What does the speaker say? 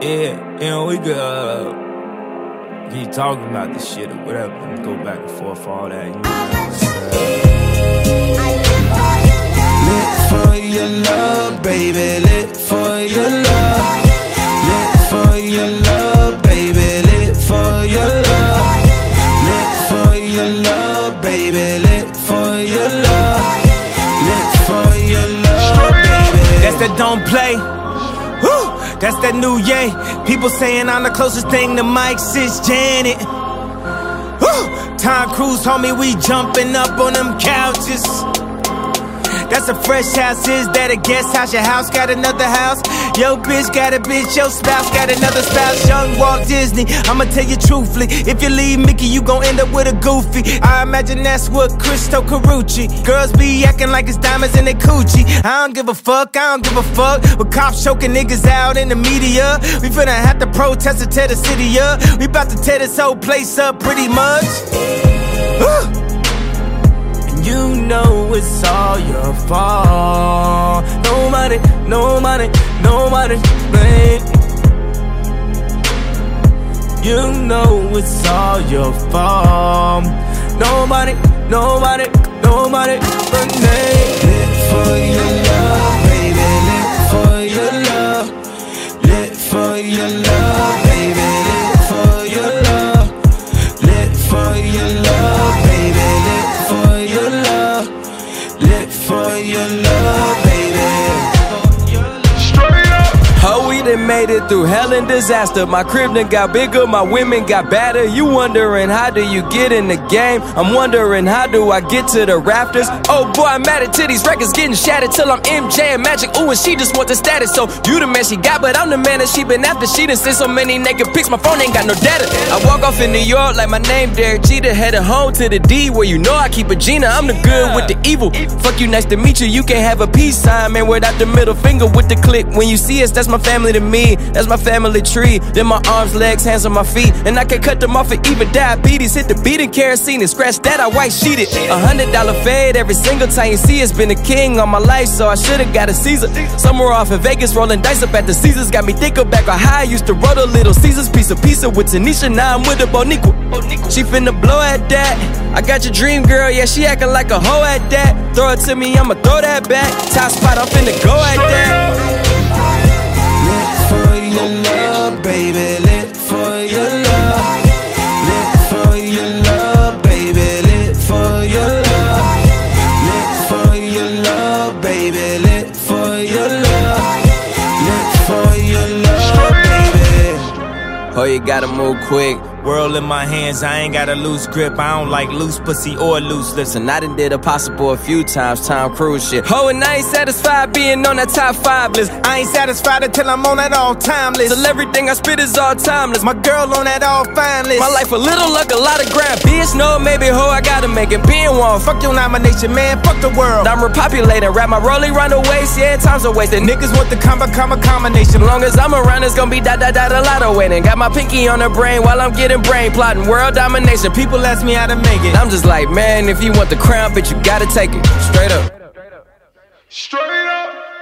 Yeah, and we could uh, keep talking about this shit or whatever and go back and forth for all that. You know Lit for your love, baby. Lit for your love. Lit for your love, baby. Lit for your love. Lit for your love, baby. Lit for your love. Lit for your love, baby. That's that don't play. Woo! That's that new yay. People saying I'm the closest thing to Mike since Janet. Woo! Tom Cruise, homie, we jumping up on them couches. That's a fresh house, is that a guest house? Your house got another house? Yo, bitch got a bitch, your spouse got another spouse. Young Walt Disney, I'ma tell you truthfully. If you leave Mickey, you gon' end up with a goofy. I imagine that's what Cristo Carucci. Girls be acting like it's diamonds in their coochie. I don't give a fuck, I don't give a fuck. With cops choking niggas out in the media. We finna have to protest to tear the city up. We bout to tear this whole place up pretty much. Woo! You know it's all your fault. Nobody, nobody, no money, no. You know it's all your fault. No money, no money, no Lit for your love, baby. Lit for your love. Lit for your love, Done made it through hell and disaster. My crib done got bigger, my women got badder. You wondering how do you get in the game? I'm wondering how do I get to the rafters? Oh boy, I'm mad at titties, records getting shattered till I'm MJ and Magic. Ooh, and she just want the status. So you the man she got, but I'm the man that she been after. She done sent so many naked pics, my phone ain't got no data. I walk off in New York like my name Derek Jeter, headed home to the D where you know I keep a Gina. I'm the good with the evil. Fuck you, nice to meet you. You can't have a peace sign, man, without the middle finger with the click. When you see us, that's my family to me. That's my family tree. Then my arms, legs, hands on my feet. And I can cut them off for even diabetes. Hit the beat and kerosene and scratch that, I white sheeted. A hundred dollar fade every single time you see it's Been a king all my life, so I should've got a Caesar. Somewhere off in Vegas, rolling dice up at the Caesars. Got me thinking back on how I used to roll the little Caesars. Piece of pizza with Tanisha, now I'm with the Boniqua. She finna blow at that. I got your dream girl, yeah, she acting like a hoe at that. Throw it to me, I'ma throw that back. Top spot, I'm finna go at that. Baby. Lit for your love. Lit for your love, baby. Lit for your love. Lit for your love, baby. Lit for your love. Lit for your love, baby. Oh, you gotta move quick. World in my hands, I ain't got a loose grip. I don't like loose pussy or loose lips. Listen, I done did a possible a few times, Tom Cruise shit. Oh, and I ain't satisfied being on that top five list. I ain't satisfied until I'm on that all time list. Till everything I spit is all timeless. My girl on that all fine list. My life a little like a lot of grind. Bitch, no, maybe ho, I gotta make it. Being one, fuck your nomination, man. Fuck the world. I'm repopulating. Wrap my rolling round the waist, yeah, time's a waste. And Niggas want the combo, combo combination. long as I'm around, it's gonna be da da da da lot of waiting. Got my pinky on the brain while I'm getting brain plotting. World domination. People, ask me how to make it. I'm just like, man, if you want the crown, bitch, you gotta take it. Straight up. Straight up. Straight up.